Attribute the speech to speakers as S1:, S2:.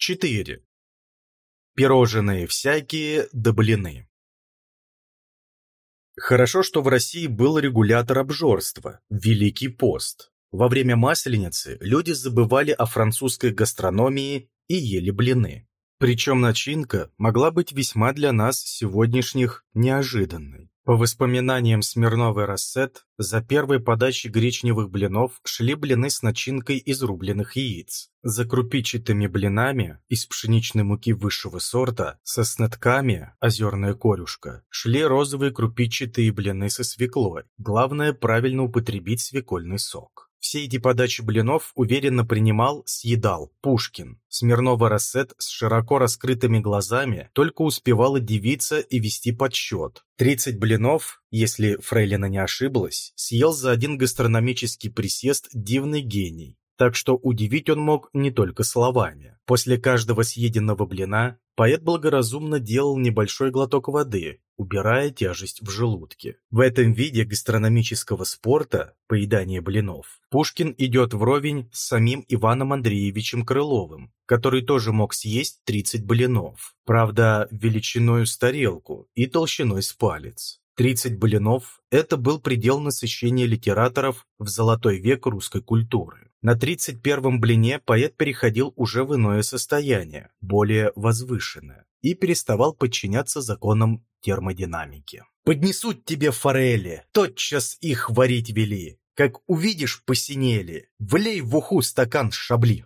S1: 4. Пирожные всякие да блины. Хорошо, что в России был регулятор обжорства – Великий пост. Во время Масленицы люди забывали о французской гастрономии и ели блины. Причем начинка могла быть весьма для нас сегодняшних неожиданной. По воспоминаниям Смирновой Рассет, за первой подачей гречневых блинов шли блины с начинкой из рубленых яиц. За крупичатыми блинами из пшеничной муки высшего сорта со снатками «Озерная корюшка» шли розовые крупичатые блины со свеклой. Главное правильно употребить свекольный сок. Все эти подачи блинов уверенно принимал, съедал Пушкин. Смирнова Рассет с широко раскрытыми глазами только успевала дивиться и вести подсчет. 30 блинов, если Фрейлина не ошиблась, съел за один гастрономический присест дивный гений. Так что удивить он мог не только словами. После каждого съеденного блина поэт благоразумно делал небольшой глоток воды, убирая тяжесть в желудке. В этом виде гастрономического спорта, поедания блинов, Пушкин идет вровень с самим Иваном Андреевичем Крыловым, который тоже мог съесть 30 блинов, правда, величиной с тарелку и толщиной с палец. 30 блинов – это был предел насыщения литераторов в золотой век русской культуры. На 31-м блине поэт переходил уже в иное состояние, более возвышенное, и переставал подчиняться законам термодинамики. «Поднесут тебе форели, тотчас их варить вели, как увидишь посинели, влей в уху стакан шабли».